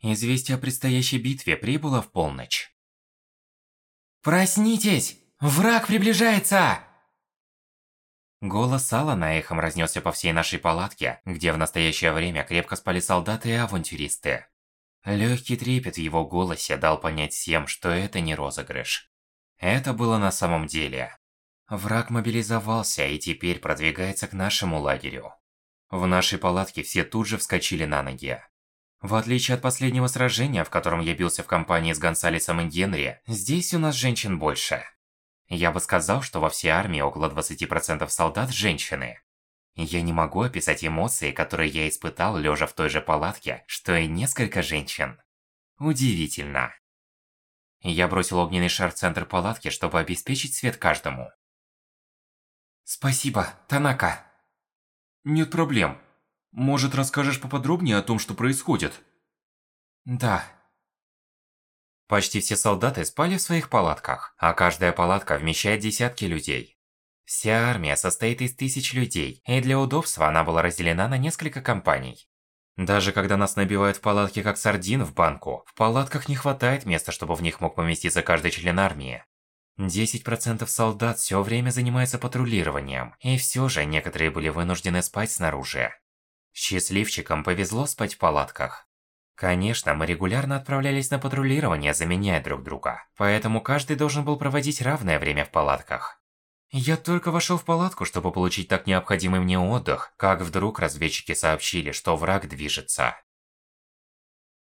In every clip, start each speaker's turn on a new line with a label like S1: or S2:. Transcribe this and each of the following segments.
S1: Известие о предстоящей битве прибыло в полночь.
S2: «Проснитесь! Враг приближается!»
S1: Голос Алана эхом разнесся по всей нашей палатке, где в настоящее время крепко спали солдаты и авантюристы. Легкий трепет в его голосе дал понять всем, что это не розыгрыш. Это было на самом деле. Враг мобилизовался и теперь продвигается к нашему лагерю. В нашей палатке все тут же вскочили на ноги. В отличие от последнего сражения, в котором я бился в компании с Гонсалесом и Генри, здесь у нас женщин больше. Я бы сказал, что во всей армии около 20% солдат – женщины. Я не могу описать эмоции, которые я испытал, лежа в той же палатке, что и несколько женщин. Удивительно. Я бросил огненный шар в центр палатки, чтобы обеспечить свет каждому.
S2: Спасибо, Танака.
S3: Нет проблем. Может, расскажешь поподробнее о том, что происходит?
S2: Да.
S1: Почти все солдаты спали в своих палатках, а каждая палатка вмещает десятки людей. Вся армия состоит из тысяч людей, и для удобства она была разделена на несколько компаний. Даже когда нас набивают в палатки как сардин в банку, в палатках не хватает места, чтобы в них мог поместиться каждый член армии. 10% солдат все время занимаются патрулированием, и все же некоторые были вынуждены спать снаружи. Счастливчикам повезло спать в палатках. Конечно, мы регулярно отправлялись на патрулирование, заменяя друг друга, поэтому каждый должен был проводить равное время в палатках. Я только вошел в палатку, чтобы получить так необходимый мне отдых, как вдруг разведчики сообщили, что враг движется.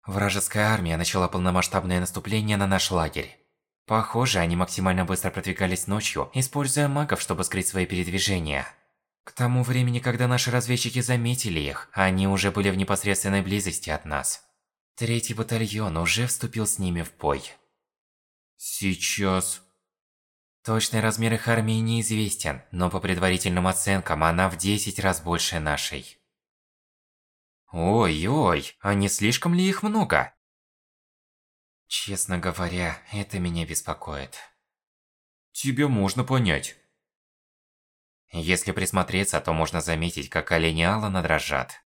S1: Вражеская армия начала полномасштабное наступление на наш лагерь. Похоже, они максимально быстро продвигались ночью, используя магов, чтобы скрыть свои передвижения. К тому времени, когда наши разведчики заметили их, они уже были в непосредственной близости от нас. Третий батальон уже вступил с ними в бой.
S3: Сейчас...
S1: Точный размер их армии неизвестен, но по предварительным оценкам она в 10 раз больше нашей. Ой-ой, а не слишком ли их много? Честно говоря, это меня беспокоит.
S3: Тебя можно понять.
S1: Если присмотреться, то можно заметить, как колени Алана дрожат.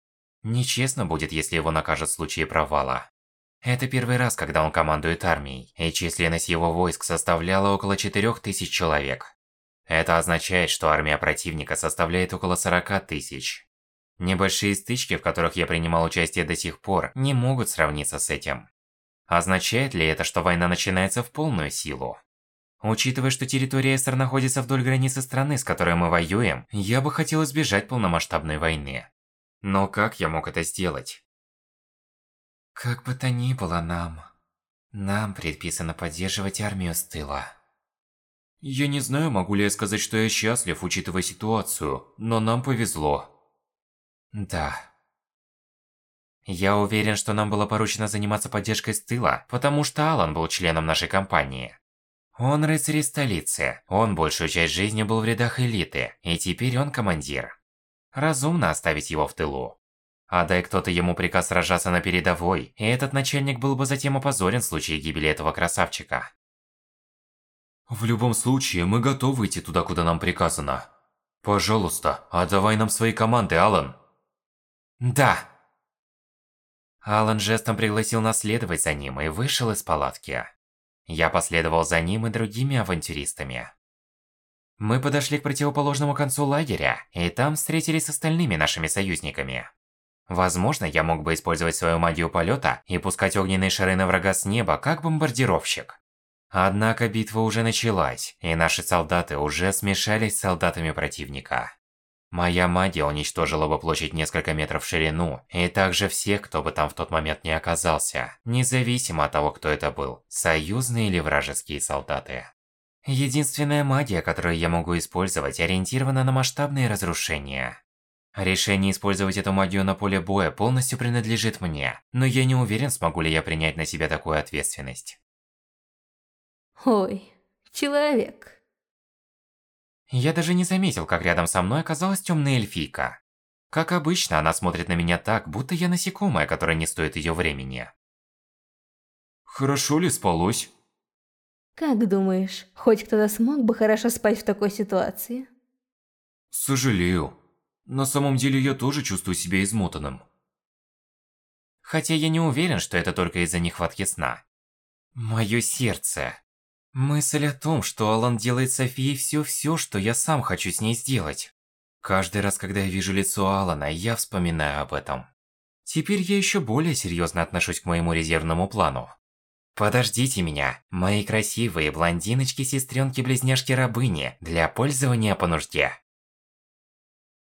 S1: Нечестно будет, если его накажут в случае провала. Это первый раз, когда он командует армией, и численность его войск составляла около 4000 человек. Это означает, что армия противника составляет около 40 тысяч. Небольшие стычки, в которых я принимал участие до сих пор, не могут сравниться с этим. Означает ли это, что война начинается в полную силу? Учитывая, что территория Эстер находится вдоль границы страны, с которой мы воюем, я бы хотел избежать полномасштабной войны. Но как я мог это сделать? Как бы то ни было нам... Нам предписано поддерживать армию с тыла.
S3: Я не знаю, могу ли я сказать, что я счастлив, учитывая ситуацию, но нам повезло.
S1: Да. Я уверен, что нам было поручено заниматься поддержкой с тыла, потому что Алан был членом нашей компании. Он рыцарь столицы, он большую часть жизни был в рядах элиты, и теперь он командир. Разумно оставить его в тылу. А дай кто-то ему приказ сражаться на передовой, и этот начальник был бы затем опозорен в случае гибели этого красавчика.
S3: В любом случае, мы готовы идти туда, куда нам приказано. Пожалуйста, отдавай нам свои команды, Алан.
S1: Да. Алан жестом пригласил нас следовать за ним и вышел из палатки. Я последовал за ним и другими авантюристами. Мы подошли к противоположному концу лагеря, и там встретились с остальными нашими союзниками. Возможно, я мог бы использовать свою магию полета и пускать огненные шары на врага с неба, как бомбардировщик. Однако битва уже началась, и наши солдаты уже смешались с солдатами противника. Моя магия уничтожила бы площадь несколько метров в ширину, и также всех, кто бы там в тот момент не оказался, независимо от того, кто это был, союзные или вражеские солдаты. Единственная магия, которую я могу использовать, ориентирована на масштабные разрушения. Решение использовать эту магию на поле боя полностью принадлежит мне, но я не уверен, смогу ли я принять на себя такую ответственность.
S4: Ой, человек.
S1: Я даже не заметил, как рядом со мной оказалась темная эльфийка. Как обычно, она смотрит на меня так, будто я насекомое, которое не стоит ее времени.
S3: Хорошо ли спалось?
S4: Как думаешь, хоть кто-то смог бы хорошо спать в такой ситуации?
S3: Сожалею. На самом деле я тоже чувствую себя измотанным.
S1: Хотя я не уверен, что это только из-за нехватки сна. Моё сердце. Мысль о том, что Алан делает Софии всё-всё, что я сам хочу с ней сделать. Каждый раз, когда я вижу лицо Алана, я вспоминаю об этом. Теперь я ещё более серьёзно отношусь к моему резервному плану. Подождите меня, мои красивые блондиночки-сестренки-близняшки-рабыни, для пользования по нужде.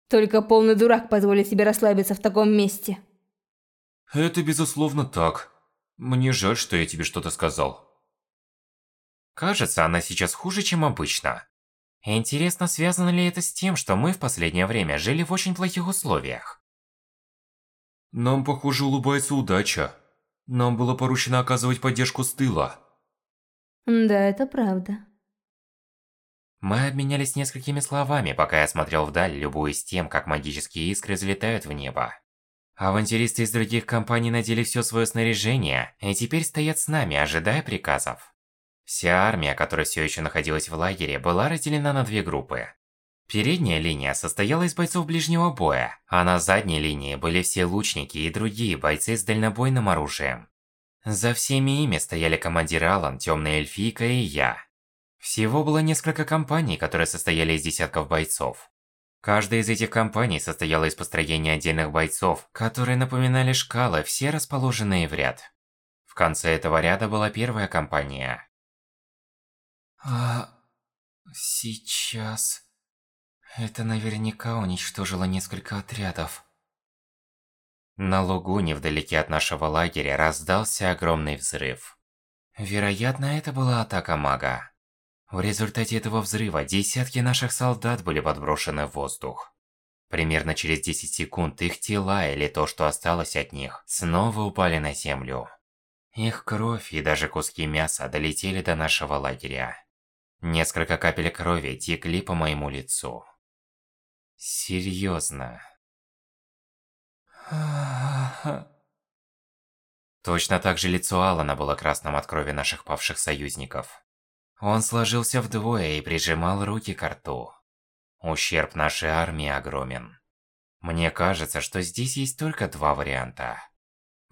S4: Только полный дурак позволит себе расслабиться в таком месте.
S3: Это безусловно так. Мне жаль, что я тебе что-то сказал.
S1: Кажется, она сейчас хуже, чем обычно. Интересно, связано ли это с тем, что мы в последнее время жили в очень плохих условиях?
S3: Нам, похоже, улыбается удача. Нам было поручено оказывать поддержку с тыла.
S4: Да, это правда.
S1: Мы обменялись несколькими словами, пока я смотрел вдаль, любуясь тем, как магические искры взлетают в небо. Авантюристы из других компаний надели все свое снаряжение, и теперь стоят с нами, ожидая приказов. Вся армия, которая все еще находилась в лагере, была разделена на две группы. Передняя линия состояла из бойцов ближнего боя, а на задней линии были все лучники и другие бойцы с дальнобойным оружием. За всеми ими стояли командир Алан, Темная Эльфийка и я. Всего было несколько компаний, которые состояли из десятков бойцов. Каждая из этих компаний состояла из построения отдельных бойцов, которые напоминали шкалы, все расположенные в ряд. В конце этого ряда была первая компания. А... сейчас... Это наверняка уничтожило несколько отрядов. На лугу невдалеке от нашего лагеря раздался огромный взрыв. Вероятно, это была атака мага. В результате этого взрыва десятки наших солдат были подброшены в воздух. Примерно через 10 секунд их тела или то, что осталось от них, снова упали на землю. Их кровь и даже куски мяса долетели до нашего лагеря. Несколько капель крови текли по моему лицу. Серьезно. Точно так же лицо Алана было красным от крови наших павших союзников. Он сложился вдвое и прижимал руки к рту. Ущерб нашей армии огромен. Мне кажется, что здесь есть только два варианта.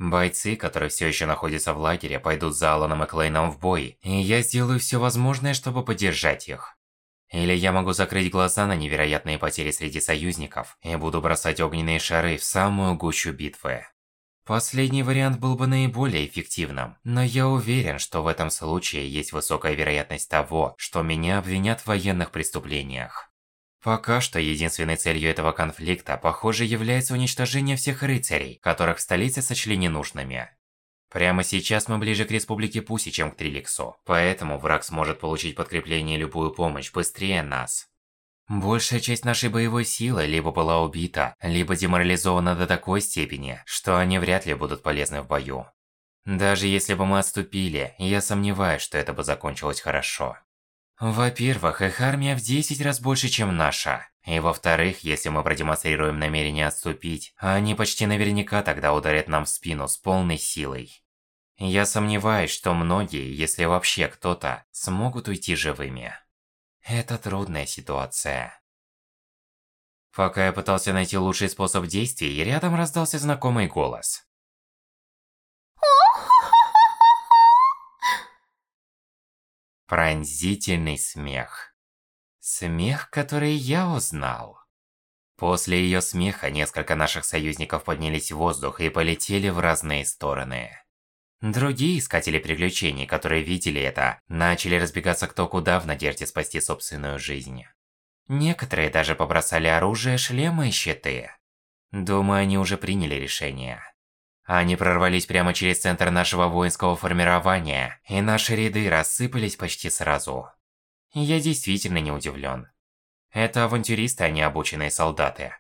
S1: Бойцы, которые все еще находятся в лагере, пойдут за Аланом и Клейном в бой, и я сделаю все возможное, чтобы поддержать их. Или я могу закрыть глаза на невероятные потери среди союзников и буду бросать огненные шары в самую гущу битвы. Последний вариант был бы наиболее эффективным, но я уверен, что в этом случае есть высокая вероятность того, что меня обвинят в военных преступлениях. Пока что единственной целью этого конфликта, похоже, является уничтожение всех рыцарей, которых в столице сочли ненужными. Прямо сейчас мы ближе к Республике Пуси, чем к Триликсу, поэтому враг сможет получить подкрепление и любую помощь быстрее нас. Большая часть нашей боевой силы либо была убита, либо деморализована до такой степени, что они вряд ли будут полезны в бою. Даже если бы мы отступили, я сомневаюсь, что это бы закончилось хорошо. Во-первых, их армия в 10 раз больше, чем наша. И во-вторых, если мы продемонстрируем намерение отступить, они почти наверняка тогда ударят нам в спину с полной силой. Я сомневаюсь, что многие, если вообще кто-то, смогут уйти живыми. Это трудная ситуация. Пока я пытался найти лучший способ действий, рядом раздался знакомый голос. Пронзительный смех. Смех, который я узнал. После ее смеха несколько наших союзников поднялись в воздух и полетели в разные стороны. Другие искатели приключений, которые видели это, начали разбегаться кто куда в надежде спасти собственную жизнь. Некоторые даже побросали оружие, шлемы и щиты. Думаю, они уже приняли решение. Они прорвались прямо через центр нашего воинского формирования, и наши ряды рассыпались почти сразу. Я действительно не удивлен. Это авантюристы, а не обученные солдаты.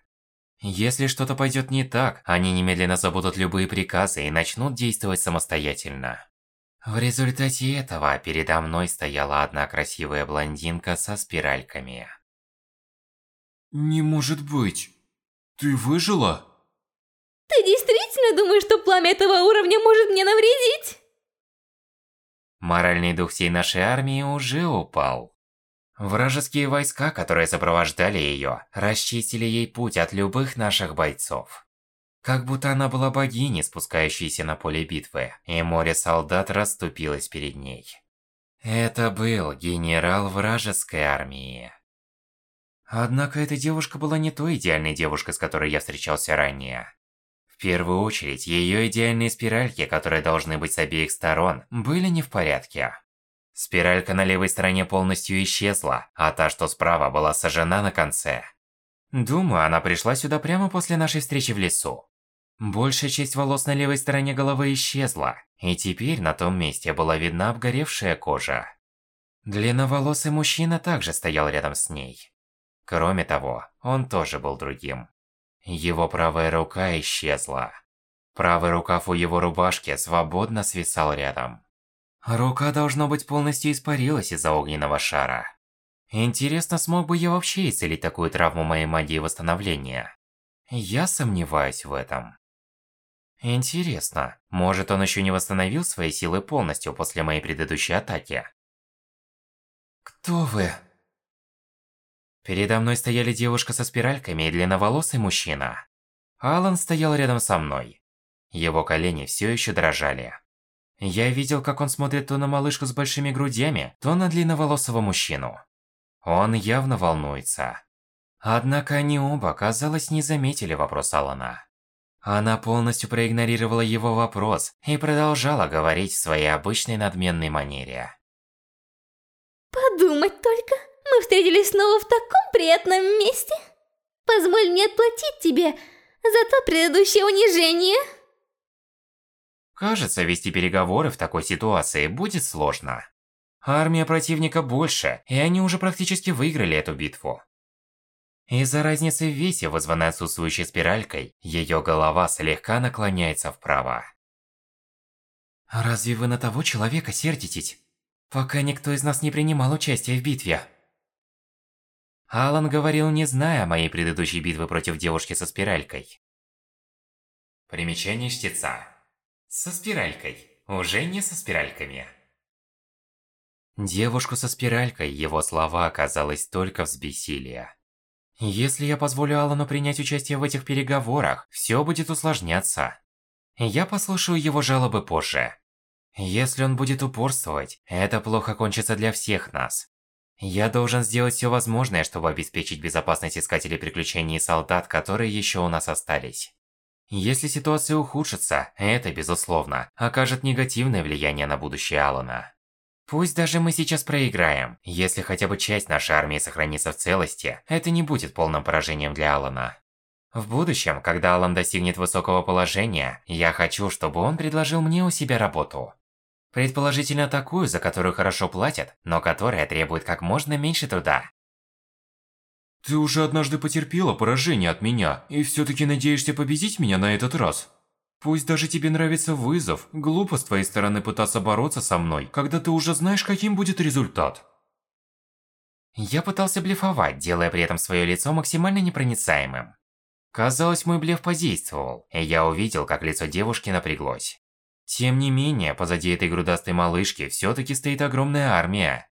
S1: Если что-то пойдет не так, они немедленно забудут любые приказы и начнут действовать самостоятельно. В результате этого передо мной стояла одна красивая блондинка со спиральками.
S3: Не может быть. Ты выжила?
S4: Ты действительно думаешь, что пламя этого уровня может мне навредить?
S1: Моральный дух всей нашей армии уже упал. Вражеские войска, которые сопровождали ее, расчистили ей путь от любых наших бойцов. Как будто она была богиней, спускающейся на поле битвы, и море солдат расступилось перед ней. Это был генерал вражеской армии. Однако эта девушка была не той идеальной девушкой, с которой я встречался ранее. Первую очередь, ее идеальные спиральки, которые должны быть с обеих сторон, были не в порядке. Спиралька на левой стороне полностью исчезла, а та, что справа, была сожжена на конце. Думаю, она пришла сюда прямо после нашей встречи в лесу. Большая часть волос на левой стороне головы исчезла, и теперь на том месте была видна обгоревшая кожа. Длинноволосый мужчина также стоял рядом с ней. Кроме того, он тоже был другим. Его правая рука исчезла. Правый рукав у его рубашки свободно свисал рядом. Рука, должно быть, полностью испарилась из-за огненного шара. Интересно, смог бы я вообще исцелить такую травму моей магии восстановления? Я сомневаюсь в этом. Интересно, может он еще не восстановил свои силы полностью после моей предыдущей атаки?
S2: Кто вы?
S1: Передо мной стояли девушка со спиральками и длинноволосый мужчина. Алан стоял рядом со мной. Его колени все еще дрожали. Я видел, как он смотрит то на малышку с большими грудями, то на длинноволосого мужчину. Он явно волнуется. Однако они оба, казалось, не заметили вопрос Алана. Она полностью проигнорировала его вопрос и продолжала говорить в своей обычной надменной манере.
S4: Подумать только, мы встретились снова в таком приятном месте. Позволь мне отплатить тебе за то предыдущее унижение.
S1: Кажется, вести переговоры в такой ситуации будет сложно. Армия противника больше, и они уже практически выиграли эту битву. Из-за разницы в весе, вызванной отсутствующей спиралькой, ее голова слегка наклоняется вправо.
S2: Разве вы на того человека сердитесь? Пока никто из нас не принимал участия в битве.
S1: Алан говорил, не зная моей предыдущей битвы против девушки со спиралькой. Примечание чтеца. Со спиралькой. Уже не со спиральками. Девушку со спиралькой его слова оказалось только взбесили. Если я позволю Алану принять участие в этих переговорах, все будет усложняться. Я послушаю его жалобы позже. Если он будет упорствовать, это плохо кончится для всех нас. Я должен сделать все возможное, чтобы обеспечить безопасность искателей приключений и солдат, которые еще у нас остались. Если ситуация ухудшится, это, безусловно, окажет негативное влияние на будущее Алана. Пусть даже мы сейчас проиграем, если хотя бы часть нашей армии сохранится в целости, это не будет полным поражением для Алана. В будущем, когда Алан достигнет высокого положения, я хочу, чтобы он предложил мне у себя работу. Предположительно такую, за которую хорошо платят, но которая требует как можно меньше труда.
S3: Ты уже однажды потерпела поражение от меня, и все-таки надеешься победить меня на этот раз? Пусть даже тебе нравится вызов, глупо с твоей стороны пытаться бороться со мной, когда ты уже знаешь, каким будет результат.
S1: Я пытался блефовать, делая при этом свое лицо максимально непроницаемым. Казалось, мой блеф подействовал, и я увидел, как лицо девушки напряглось. Тем не менее, позади этой грудастой малышки все-таки стоит огромная армия.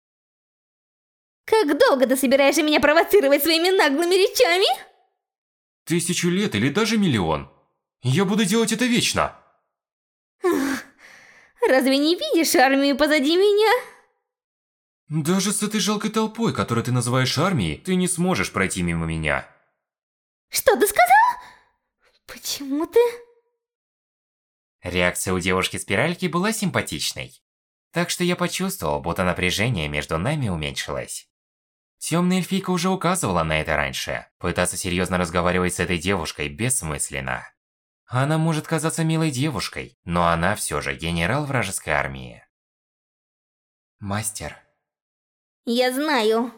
S4: Как долго ты собираешься меня провоцировать своими наглыми речами?
S3: Тысячу лет или даже миллион. Я буду делать это вечно.
S4: Разве не видишь армию позади меня?
S3: Даже с этой жалкой толпой, которую ты называешь армией, ты не сможешь пройти мимо меня.
S4: Что ты сказал? Почему ты...
S1: Реакция у девушки-спиральки была симпатичной. Так что я почувствовал, будто напряжение между нами уменьшилось. Темная эльфийка уже указывала на это раньше. Пытаться серьезно разговаривать с этой девушкой бессмысленно. Она может казаться милой девушкой, но она все же генерал вражеской армии.
S2: Мастер.
S4: Я знаю.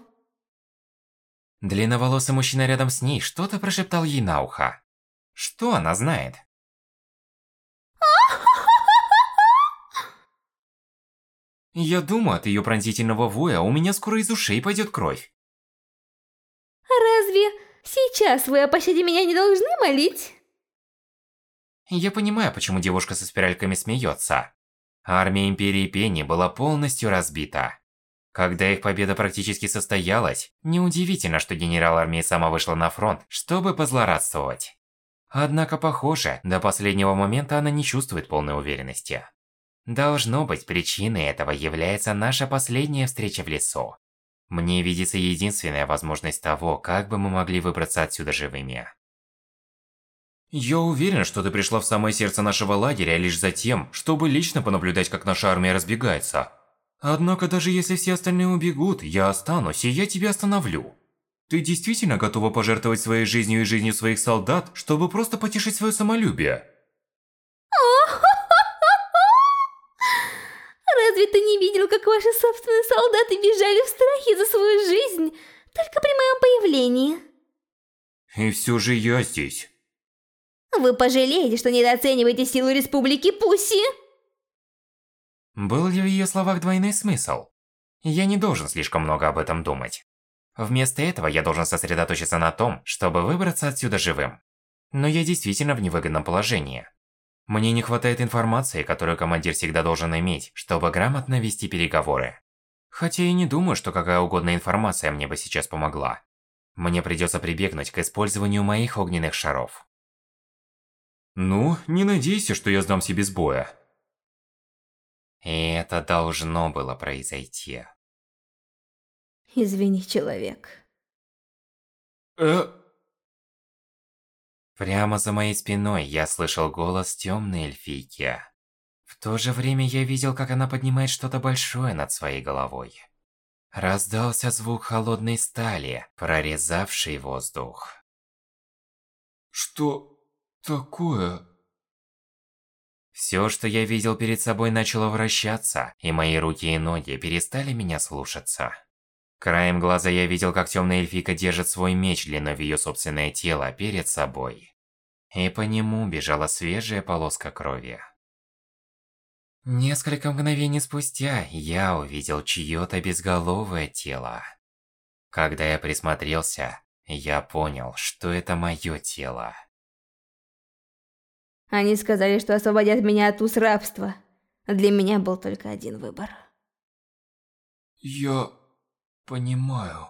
S1: Длинноволосый мужчина рядом с ней что-то прошептал ей на ухо. Что она знает? Я думаю, от ее пронзительного воя у меня скоро из ушей пойдет кровь.
S4: Разве сейчас вы о пощаде меня не должны молить?
S1: Я понимаю, почему девушка со спиральками смеется. Армия Империи Пенни была полностью разбита. Когда их победа практически состоялась, неудивительно, что генерал армии сама вышла на фронт, чтобы позлорадствовать. Однако, похоже, до последнего момента она не чувствует полной уверенности. Должно быть, причиной этого является наша последняя встреча в лесу. Мне видится единственная возможность того, как бы мы могли выбраться отсюда живыми.
S3: Я уверен, что ты пришла в самое сердце нашего лагеря лишь за тем, чтобы лично понаблюдать, как наша армия разбегается. Однако даже если все остальные убегут, я останусь, и я тебя остановлю. Ты действительно готова пожертвовать своей жизнью и жизнью своих солдат, чтобы просто потешить свое самолюбие?
S4: Разве ты не видел, как ваши собственные солдаты бежали в страхе за свою жизнь только при моем появлении?
S3: И все же я здесь.
S4: Вы пожалеете, что недооцениваете силу Республики Пусси?
S1: Был ли в ее словах двойной смысл? Я не должен слишком много об этом думать. Вместо этого я должен сосредоточиться на том, чтобы выбраться отсюда живым. Но я действительно в невыгодном положении. Мне не хватает информации, которую командир всегда должен иметь, чтобы грамотно вести переговоры. Хотя я не думаю, что какая угодно информация мне бы сейчас помогла. Мне придется прибегнуть к использованию моих огненных шаров.
S3: Ну, не надейся, что я сдамся без боя.
S1: И это должно было произойти.
S4: Извини, человек.
S3: Э...
S1: Прямо за моей спиной я слышал голос темной эльфийки. В то же время я видел, как она поднимает что-то большое над своей головой. Раздался звук холодной стали, прорезавший воздух.
S3: Что такое?
S1: Все, что я видел перед собой, начало вращаться, и мои руки и ноги перестали меня слушаться. Краем глаза я видел, как темная эльфийка держит свой меч длиной в ее собственное тело перед собой и по нему бежала свежая полоска крови. Несколько мгновений спустя я увидел чьё-то безголовое тело. Когда я присмотрелся, я понял, что это моё тело.
S4: Они сказали, что освободят меня от уз рабства. Для меня был только один выбор.
S3: Я понимаю.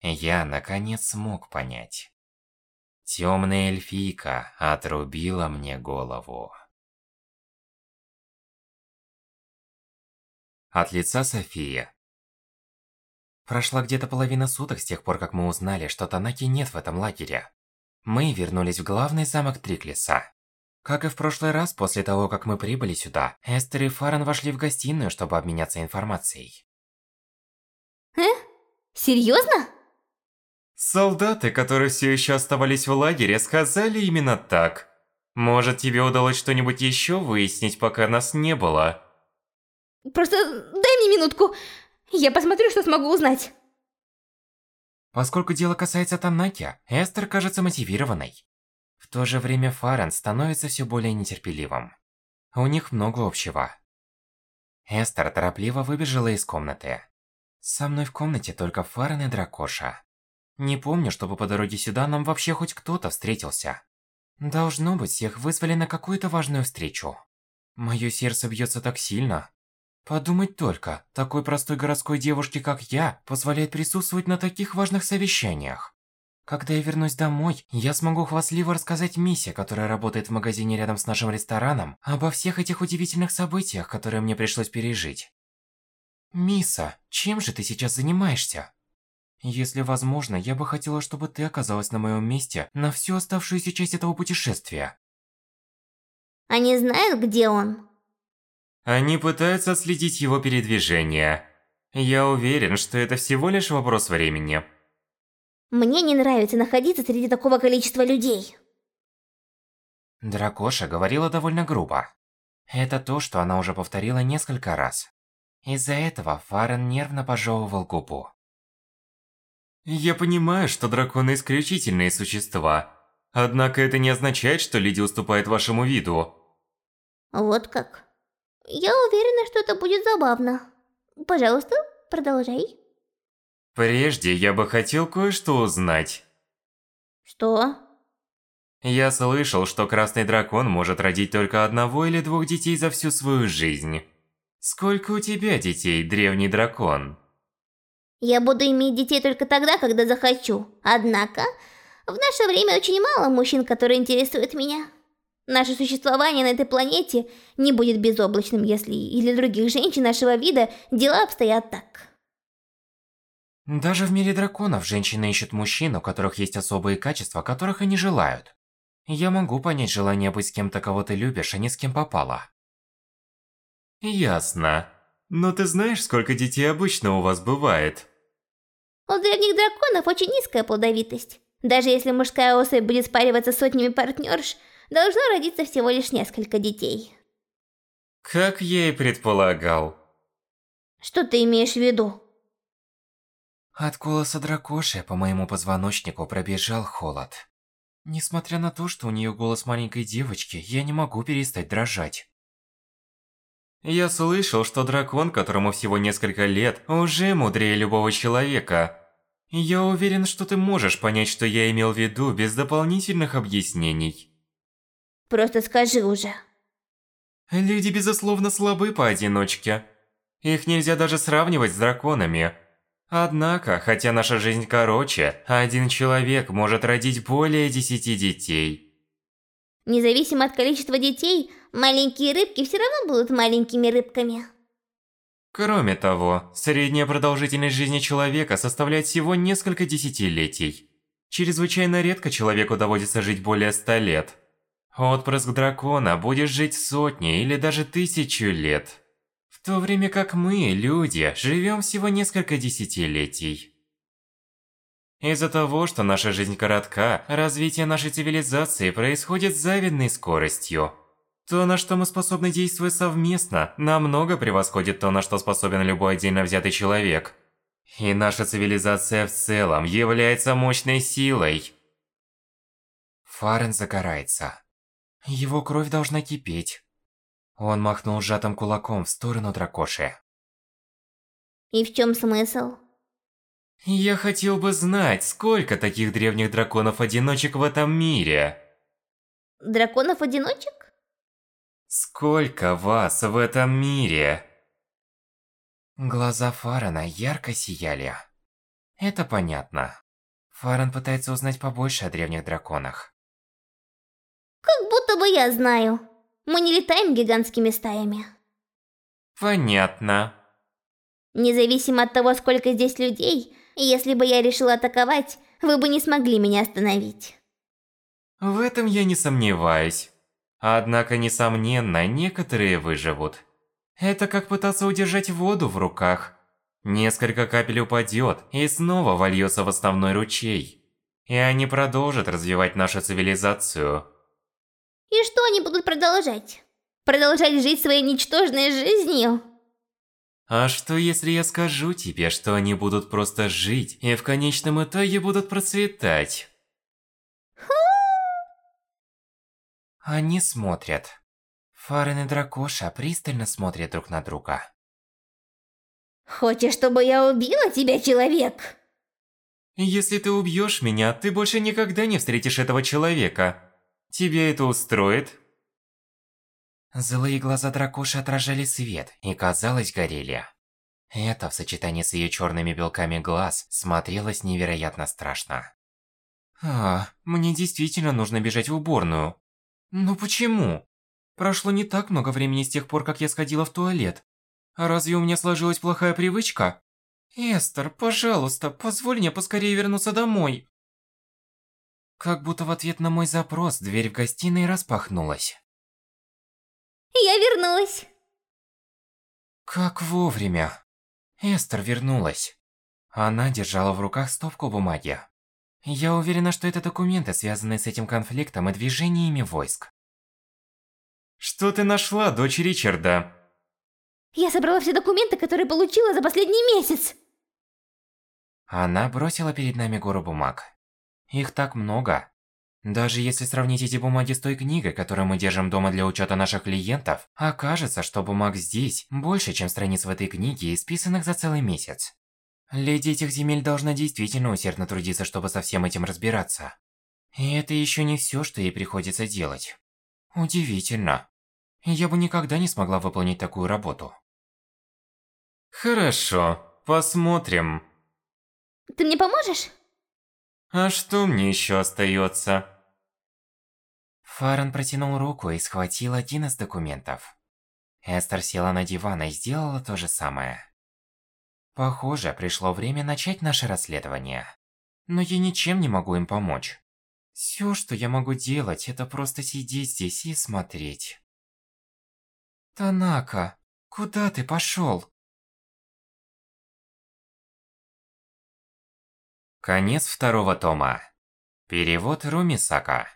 S1: Я наконец смог понять. Темная эльфийка отрубила мне голову. От лица Софии. Прошла где-то половина суток с тех пор, как мы узнали, что Танаки нет в этом лагере. Мы вернулись в главный замок Триклиса. Как и в прошлый раз, после того, как мы прибыли сюда, Эстер и Фарен вошли в гостиную, чтобы обменяться информацией.
S4: Серьезно?
S1: Солдаты, которые все еще оставались в лагере, сказали именно так. Может, тебе удалось что-нибудь еще выяснить, пока нас не было?
S4: Просто дай мне минутку. Я посмотрю, что смогу узнать.
S1: Поскольку дело касается Танаки, Эстер кажется мотивированной. В то же время Фарен становится все более нетерпеливым. У них много общего. Эстер торопливо выбежала из комнаты. Со мной в комнате только Фарен и Дракоша. Не помню, чтобы по дороге сюда нам вообще хоть кто-то встретился. Должно быть, всех вызвали на какую-то важную встречу. Моё сердце бьется так сильно. Подумать только, такой простой городской девушке, как я, позволяет присутствовать на таких важных совещаниях. Когда я вернусь домой, я смогу хвастливо рассказать Миссе, которая работает в магазине рядом с нашим рестораном, обо всех этих удивительных событиях, которые мне пришлось пережить. Миса, чем же ты сейчас занимаешься? Если возможно, я бы хотела, чтобы ты оказалась на моем месте на всю оставшуюся часть этого путешествия.
S4: Они знают, где он?
S1: Они пытаются отследить его передвижение. Я уверен, что это всего лишь вопрос времени.
S4: Мне не нравится находиться среди такого количества людей.
S1: Дракоша говорила довольно грубо. Это то, что она уже повторила несколько раз. Из-за этого Фарен нервно пожевывал губу. Я понимаю, что драконы исключительные существа. Однако это не означает, что Лиди уступает вашему виду.
S4: Вот как. Я уверена, что это будет забавно. Пожалуйста, продолжай.
S1: Прежде я бы хотел кое-что узнать.
S4: Что?
S1: Я слышал, что красный дракон может родить только одного или двух детей за всю свою жизнь. Сколько у тебя детей, древний дракон?
S4: Я буду иметь детей только тогда, когда захочу. Однако, В наше время очень мало мужчин, которые интересуют меня. Наше существование на этой планете не будет безоблачным, если и для других женщин нашего вида дела обстоят так.
S5: Даже в мире драконов женщины ищут мужчин, у которых есть особые качества, которых они желают. Я могу понять желание быть с кем-то, кого ты любишь, а не с кем попало.
S1: Ясно. Но ты знаешь, сколько детей обычно у вас бывает?
S4: У древних драконов очень низкая плодовитость. Даже если мужская особь будет спариваться сотнями партнерш, должно родиться всего лишь несколько детей.
S1: Как я и предполагал.
S4: Что ты имеешь в виду?
S5: От голоса дракоши по моему позвоночнику пробежал холод. Несмотря на то, что у нее голос маленькой девочки, я не могу перестать дрожать.
S1: Я слышал, что дракон, которому всего несколько лет, уже мудрее любого человека. Я уверен, что ты можешь понять, что я имел в виду без дополнительных объяснений.
S4: Просто скажи уже.
S1: Люди, безусловно, слабы поодиночке. Их нельзя даже сравнивать с драконами. Однако, хотя наша жизнь короче, один человек может родить более десяти детей.
S4: Независимо от количества детей, маленькие рыбки все равно будут маленькими рыбками.
S1: Кроме того, средняя продолжительность жизни человека составляет всего несколько десятилетий. Чрезвычайно редко человеку доводится жить более ста лет. Отпрыск дракона будет жить сотни или даже тысячу лет. В то время как мы, люди, живем всего несколько десятилетий. Из-за того, что наша жизнь коротка, развитие нашей цивилизации происходит с завидной скоростью. То, на что мы способны действовать совместно, намного превосходит то, на что способен любой отдельно взятый человек. И наша цивилизация в целом является мощной силой.
S5: Фарен загорается. Его кровь должна кипеть. Он махнул сжатым кулаком в сторону дракоши.
S4: И в чем смысл?
S1: Я хотел бы знать, сколько таких древних драконов-одиночек в этом мире.
S4: Драконов-одиночек?
S1: Сколько вас в этом мире?
S5: Глаза Фарана ярко сияли. Это понятно. Фаран пытается узнать побольше о древних драконах.
S4: Как будто бы я знаю. Мы не летаем гигантскими стаями.
S1: Понятно.
S4: Независимо от того, сколько здесь людей, если бы я решила атаковать, вы бы не смогли меня остановить.
S1: В этом я не сомневаюсь. Однако, несомненно, некоторые выживут. Это как пытаться удержать воду в руках. Несколько капель упадет и снова вольется в основной ручей. И они продолжат развивать нашу цивилизацию.
S4: И что они будут продолжать? Продолжать жить своей ничтожной жизнью?
S1: А что если я скажу тебе, что они будут просто жить и в конечном итоге будут процветать?
S5: Они смотрят. Фарен и Дракоша пристально смотрят друг на друга.
S4: Хочешь, чтобы я убила тебя, человек?
S1: Если ты убьешь меня, ты больше никогда не встретишь этого человека. Тебе это устроит?
S5: Злые глаза дракоши отражали свет и, казалось, горели. Это, в сочетании с ее черными белками глаз, смотрелось невероятно страшно.
S1: А, мне действительно нужно бежать в уборную. Но почему? Прошло не так много времени с тех пор, как я сходила в туалет. А разве у меня сложилась плохая привычка? Эстер, пожалуйста, позволь мне поскорее вернуться домой.
S5: Как будто в ответ на мой запрос дверь в гостиной распахнулась.
S4: Я вернулась.
S5: Как вовремя. Эстер вернулась. Она держала в руках стопку бумаги. Я уверена, что это документы, связанные с этим конфликтом и движениями войск.
S1: Что ты нашла, дочь Ричарда?
S4: Я собрала все документы, которые получила за последний месяц.
S5: Она бросила перед нами гору бумаг. Их так много. Даже если сравнить эти бумаги с той книгой, которую мы держим дома для учета наших клиентов, окажется, что бумаг здесь больше, чем страниц в этой книге, исписанных за целый месяц. Леди этих земель должна действительно усердно трудиться, чтобы со всем этим разбираться. И это еще не все, что ей приходится делать. Удивительно. Я бы никогда не смогла выполнить такую работу.
S1: Хорошо, посмотрим.
S4: Ты мне поможешь?
S6: А что мне еще остается?
S1: Фарен протянул руку и схватил один из документов. Эстер села на диван и сделала то же самое. Похоже, пришло время начать наше расследование. Но я ничем не могу им помочь. Все, что я могу делать, это просто сидеть здесь и смотреть. Танака, куда ты пошел?
S6: Конец второго тома. Перевод Румисака.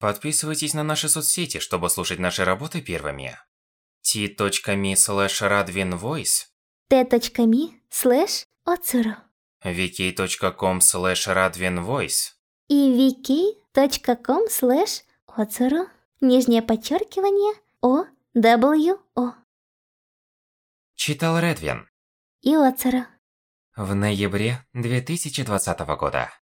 S1: Подписывайтесь на наши соцсети, чтобы слушать наши работы первыми. t.me slash radvinvoice
S4: t.me slash otsuru
S1: vk.com slash radvinvoice
S4: и vk.com slash otsuru нижнее подчеркивание o w o
S6: Читал Редвин.
S4: и otsuru
S6: В ноябре 2020 года.